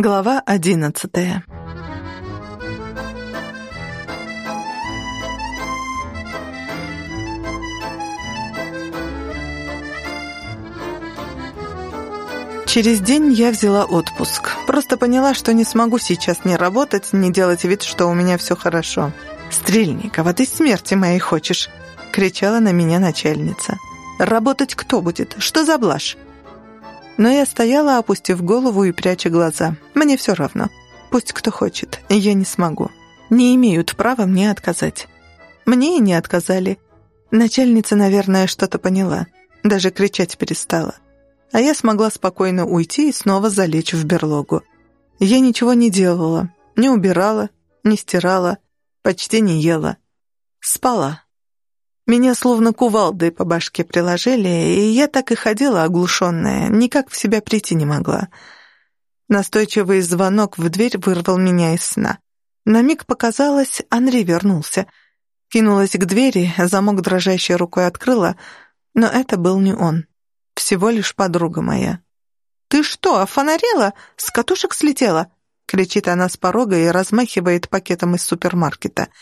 Глава одиннадцатая Через день я взяла отпуск. Просто поняла, что не смогу сейчас ни работать, ни делать вид, что у меня все хорошо. «Стрельникова, ты смерти моей хочешь!» — кричала на меня начальница. «Работать кто будет? Что за блажь?» Но я стояла, опустив голову и пряча глаза. Мне все равно. Пусть кто хочет, я не смогу. Не имеют права мне отказать. Мне и не отказали. Начальница, наверное, что-то поняла. Даже кричать перестала. А я смогла спокойно уйти и снова залечь в берлогу. Я ничего не делала. Не убирала, не стирала, почти не ела. Спала. Меня словно кувалдой по башке приложили, и я так и ходила оглушенная, никак в себя прийти не могла. Настойчивый звонок в дверь вырвал меня из сна. На миг показалось, Андрей вернулся. Кинулась к двери, замок дрожащей рукой открыла, но это был не он. Всего лишь подруга моя. «Ты что, офонарела? С катушек слетела?» — кричит она с порога и размахивает пакетом из супермаркета —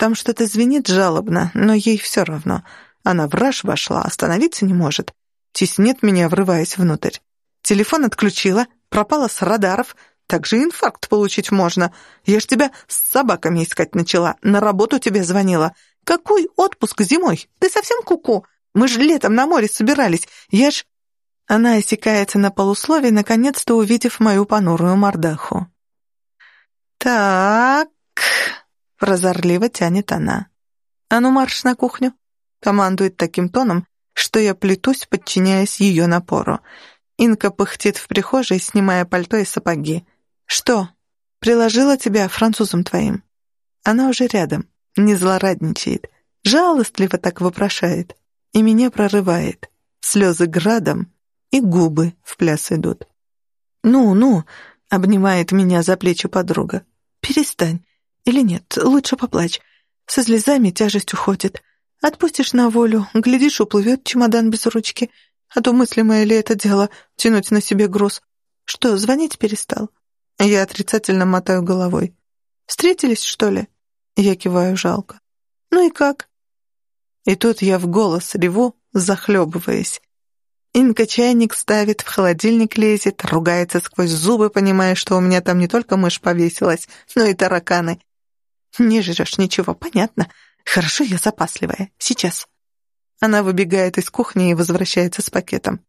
там что-то звенит жалобно, но ей все равно. Она в раж вошла, остановиться не может. Теснит меня, врываясь внутрь. Телефон отключила, пропала с радаров. Так же инфаркт получить можно. Я ж тебя с собаками искать начала, на работу тебе звонила. Какой отпуск зимой? Ты совсем куку? -ку? Мы же летом на море собирались. Я ж...» Она осекается на полуслове, наконец-то увидев мою понурую мордаху. «Так...» Прозорливо тянет она. «А ну марш на кухню!» Командует таким тоном, что я плетусь, подчиняясь ее напору. Инка пыхтит в прихожей, снимая пальто и сапоги. «Что? Приложила тебя французом твоим?» Она уже рядом, не злорадничает. Жалостливо так вопрошает. И меня прорывает. Слезы градом, и губы в пляс идут. «Ну, ну!» — обнимает меня за плечи подруга. «Перестань. Или нет, лучше поплачь. Со слезами тяжесть уходит. Отпустишь на волю, глядишь, уплывет чемодан без ручки. А то мыслимое ли это дело — тянуть на себе груз? Что, звонить перестал? Я отрицательно мотаю головой. Встретились, что ли? Я киваю жалко. Ну и как? И тут я в голос реву, захлебываясь. Инка чайник ставит, в холодильник лезет, ругается сквозь зубы, понимая, что у меня там не только мышь повесилась, но и тараканы. «Не жрешь ничего, понятно. Хорошо, я запасливая. Сейчас». Она выбегает из кухни и возвращается с пакетом.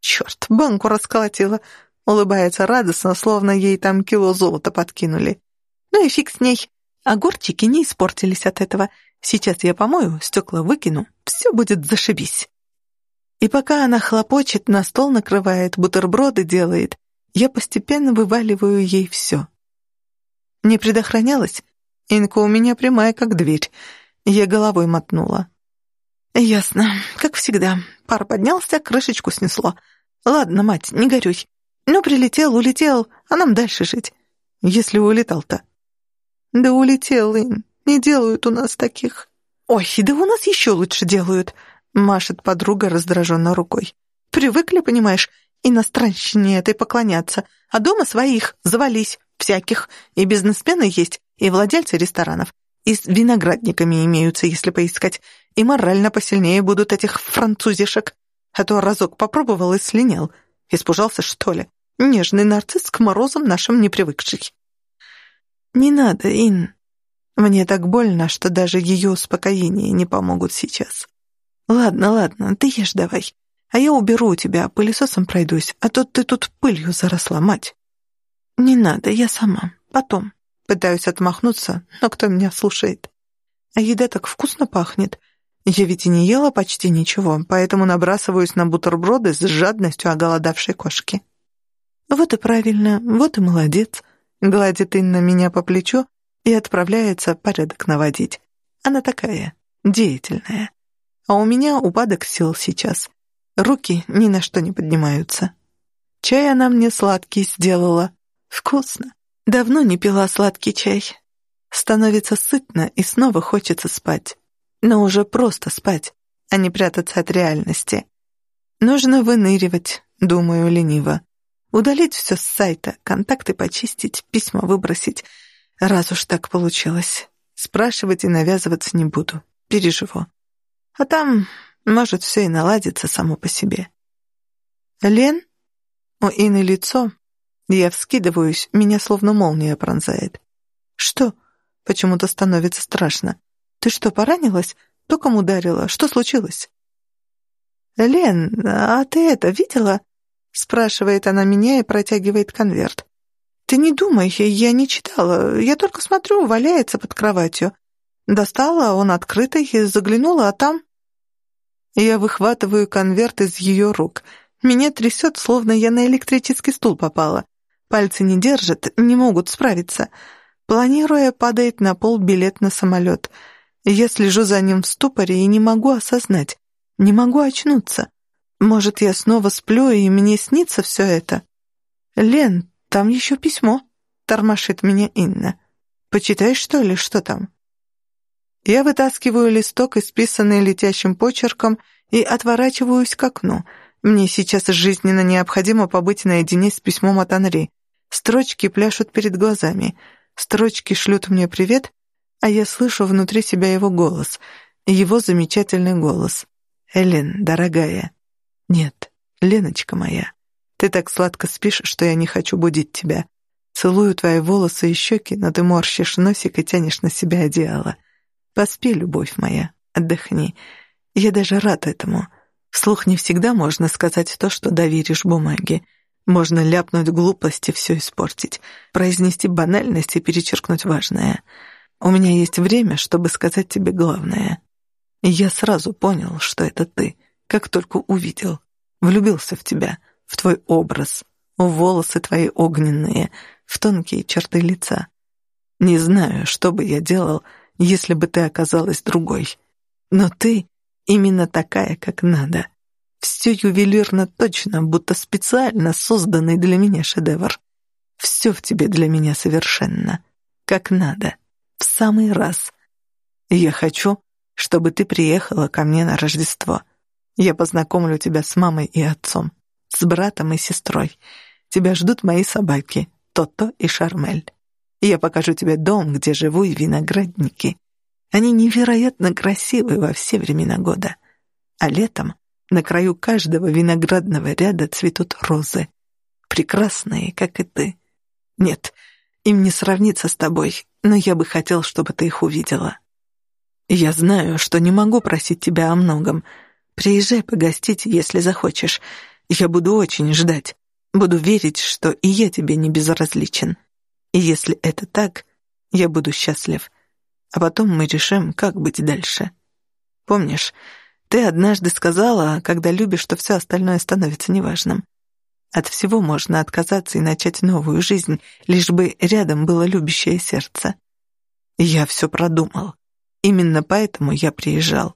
«Черт, банку расколотила!» Улыбается радостно, словно ей там кило золота подкинули. «Ну и фиг с ней. Огурчики не испортились от этого. Сейчас я помою, стекла выкину. Все будет зашибись». И пока она хлопочет, на стол накрывает, бутерброды делает, я постепенно вываливаю ей все. Не предохранялась? Инка у меня прямая, как дверь. Я головой мотнула. Ясно, как всегда. Пар поднялся, крышечку снесло. Ладно, мать, не горюй. Ну, прилетел, улетел, а нам дальше жить. Если улетал-то. Да улетел, Ин. Не делают у нас таких. Ой, да у нас еще лучше делают. Машет подруга раздраженно рукой. Привыкли, понимаешь, иностранщине этой поклоняться. А дома своих завались, всяких. И бизнесмены есть, и владельцы ресторанов, и с виноградниками имеются, если поискать, и морально посильнее будут этих французишек. А то разок попробовал и слинял. Испужался, что ли? Нежный нарцисс к морозам нашим не привыкший. «Не надо, Ин. Мне так больно, что даже ее успокоения не помогут сейчас. Ладно, ладно, ты ешь давай. А я уберу у тебя, пылесосом пройдусь, а то ты тут пылью заросла, мать». «Не надо, я сама. Потом». Пытаюсь отмахнуться, но кто меня слушает? А еда так вкусно пахнет. Я ведь и не ела почти ничего, поэтому набрасываюсь на бутерброды с жадностью оголодавшей кошки. Вот и правильно, вот и молодец. Гладит Инна меня по плечу и отправляется порядок наводить. Она такая, деятельная. А у меня упадок сил сейчас. Руки ни на что не поднимаются. Чай она мне сладкий сделала. Вкусно. Давно не пила сладкий чай. Становится сытно и снова хочется спать. Но уже просто спать, а не прятаться от реальности. Нужно выныривать, думаю лениво. Удалить все с сайта, контакты почистить, письма выбросить. Раз уж так получилось. Спрашивать и навязываться не буду. Переживу. А там, может, все и наладится само по себе. Лен? У Инны лицо. Я вскидываюсь, меня словно молния пронзает. Что? Почему-то становится страшно. Ты что, поранилась? Током ударила? Что случилось? «Лен, а ты это видела?» Спрашивает она меня и протягивает конверт. «Ты не думай, я не читала. Я только смотрю, валяется под кроватью. Достала, он открытый, заглянула, а там...» Я выхватываю конверт из ее рук — меня трясет, словно я на электрический стул попала. Пальцы не держат, не могут справиться. Планируя, падает на пол билет на самолет. Я слежу за ним в ступоре и не могу осознать, не могу очнуться. Может, я снова сплю, и мне снится все это? «Лен, там еще письмо», — тормошит меня Инна. «Почитай, что ли, что там?» Я вытаскиваю листок, исписанный летящим почерком, и отворачиваюсь к окну — мне сейчас жизненно необходимо побыть наедине с письмом от Анри. Строчки пляшут перед глазами. Строчки шлют мне привет, а я слышу внутри себя его голос. Его замечательный голос. «Элен, дорогая». «Нет, Леночка моя, ты так сладко спишь, что я не хочу будить тебя. Целую твои волосы и щеки, но ты морщишь носик и тянешь на себя одеяло. Поспи, любовь моя, отдохни. Я даже рад этому». Вслух не всегда можно сказать то, что доверишь бумаге. Можно ляпнуть глупости, все испортить, произнести банальность и перечеркнуть важное. У меня есть время, чтобы сказать тебе главное. И я сразу понял, что это ты, как только увидел. Влюбился в тебя, в твой образ, в волосы твои огненные, в тонкие черты лица. Не знаю, что бы я делал, если бы ты оказалась другой. Но ты Именно такая, как надо. Все ювелирно точно, будто специально созданный для меня шедевр. Все в тебе для меня совершенно. Как надо. В самый раз. Я хочу, чтобы ты приехала ко мне на Рождество. Я познакомлю тебя с мамой и отцом, с братом и сестрой. Тебя ждут мои собаки, Тото и Шармель. Я покажу тебе дом, где живу, и виноградники. Они невероятно красивы во все времена года. А летом на краю каждого виноградного ряда цветут розы. Прекрасные, как и ты. Нет, им не сравниться с тобой, но я бы хотел, чтобы ты их увидела. Я знаю, что не могу просить тебя о многом. Приезжай погостить, если захочешь. Я буду очень ждать. Буду верить, что и я тебе не безразличен. И если это так, я буду счастлив а потом мы решим, как быть дальше. Помнишь, ты однажды сказала, когда любишь, что все остальное становится неважным. От всего можно отказаться и начать новую жизнь, лишь бы рядом было любящее сердце. Я все продумал. Именно поэтому я приезжал.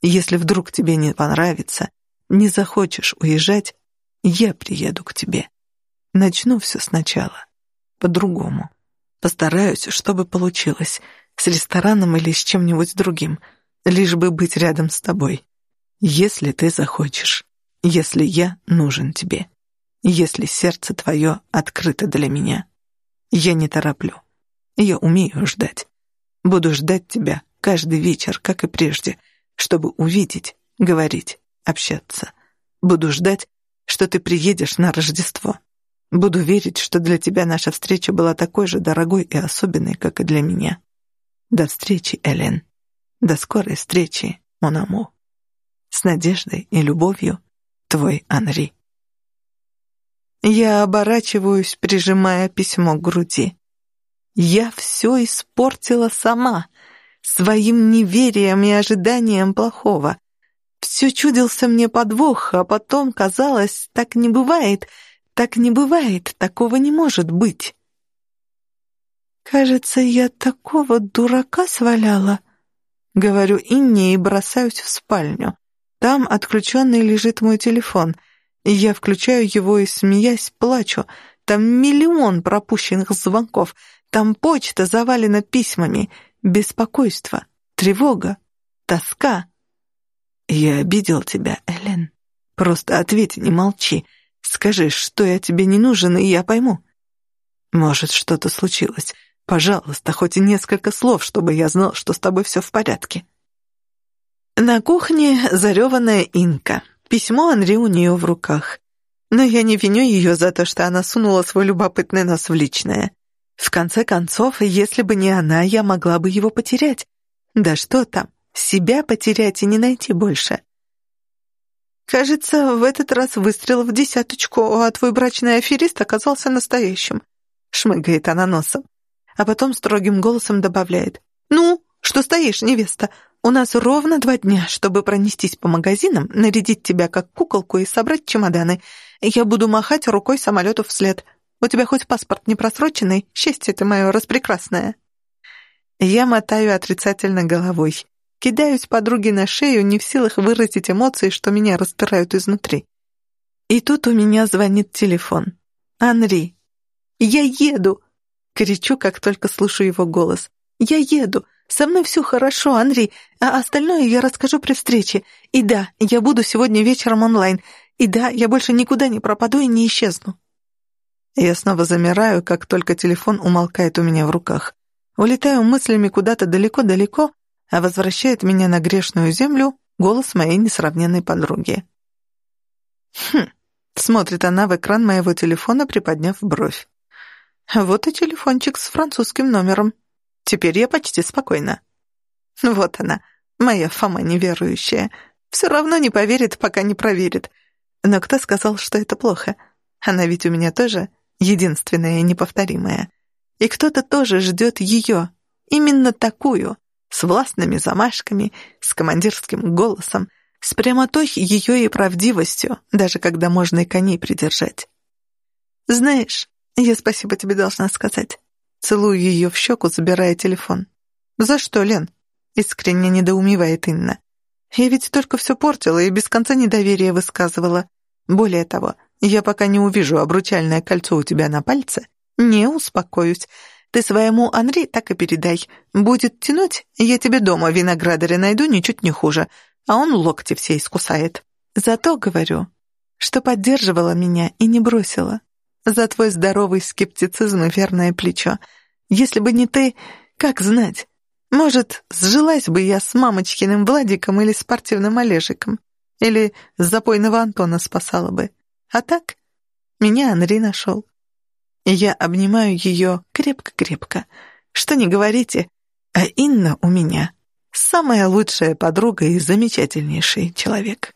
Если вдруг тебе не понравится, не захочешь уезжать, я приеду к тебе. Начну все сначала, по-другому. Постараюсь, чтобы получилось — с рестораном или с чем-нибудь другим, лишь бы быть рядом с тобой. Если ты захочешь, если я нужен тебе, если сердце твое открыто для меня. Я не тороплю. Я умею ждать. Буду ждать тебя каждый вечер, как и прежде, чтобы увидеть, говорить, общаться. Буду ждать, что ты приедешь на Рождество. Буду верить, что для тебя наша встреча была такой же дорогой и особенной, как и для меня. До встречи, Элен. До скорой встречи, Монаму. С надеждой и любовью, твой Анри. Я оборачиваюсь, прижимая письмо к груди. Я все испортила сама, своим неверием и ожиданием плохого. Все чудился мне подвох, а потом казалось, так не бывает, так не бывает, такого не может быть. «Кажется, я такого дурака сваляла», — говорю Инне и бросаюсь в спальню. Там отключенный лежит мой телефон. Я включаю его и, смеясь, плачу. Там миллион пропущенных звонков. Там почта завалена письмами. Беспокойство, тревога, тоска. «Я обидел тебя, Элен. Просто ответь, не молчи. Скажи, что я тебе не нужен, и я пойму. Может, что-то случилось. Пожалуйста, хоть несколько слов, чтобы я знал, что с тобой все в порядке. На кухне зареванная Инка. Письмо Анри у нее в руках. Но я не виню ее за то, что она сунула свой любопытный нос в личное. В конце концов, если бы не она, я могла бы его потерять. Да что там, себя потерять и не найти больше. Кажется, в этот раз выстрел в десяточку, а твой брачный аферист оказался настоящим. Шмыгает она носом. А потом строгим голосом добавляет. «Ну, что стоишь, невеста? У нас ровно два дня, чтобы пронестись по магазинам, нарядить тебя как куколку и собрать чемоданы. Я буду махать рукой самолету вслед. У тебя хоть паспорт не просроченный? Счастье ты мое распрекрасное». Я мотаю отрицательно головой. Кидаюсь подруге на шею, не в силах выразить эмоции, что меня распирают изнутри. И тут у меня звонит телефон. «Анри!» «Я еду!» Кричу, как только слышу его голос. «Я еду! Со мной все хорошо, Анри, а остальное я расскажу при встрече. И да, я буду сегодня вечером онлайн. И да, я больше никуда не пропаду и не исчезну». Я снова замираю, как только телефон умолкает у меня в руках. Улетаю мыслями куда-то далеко-далеко, а возвращает меня на грешную землю голос моей несравненной подруги. «Хм», — смотрит она в экран моего телефона, приподняв бровь. «Вот и телефончик с французским номером. Теперь я почти спокойна». Вот она, моя Фома неверующая. Все равно не поверит, пока не проверит. Но кто сказал, что это плохо? Она ведь у меня тоже единственная и неповторимая. И кто-то тоже ждет ее, именно такую, с властными замашками, с командирским голосом, с прямотой ее и правдивостью, даже когда можно и коней придержать. «Знаешь, я спасибо тебе должна сказать». Целую ее в щеку, забирая телефон. «За что, Лен?» — искренне недоумевает Инна. «Я ведь только все портила и без конца недоверия высказывала. Более того, я пока не увижу обручальное кольцо у тебя на пальце, не успокоюсь. Ты своему Анри так и передай. Будет тянуть, я тебе дома виноградаря найду ничуть не хуже, а он локти все искусает. Зато говорю, что поддерживала меня и не бросила. За твой здоровый скептицизм и верное плечо. Если бы не ты, как знать? Может, сжилась бы я с мамочкиным Владиком или спортивным Олежиком. Или с запойного Антона спасала бы. А так, меня Анри нашел. Я обнимаю ее крепко-крепко. Что не говорите, а Инна у меня самая лучшая подруга и замечательнейший человек.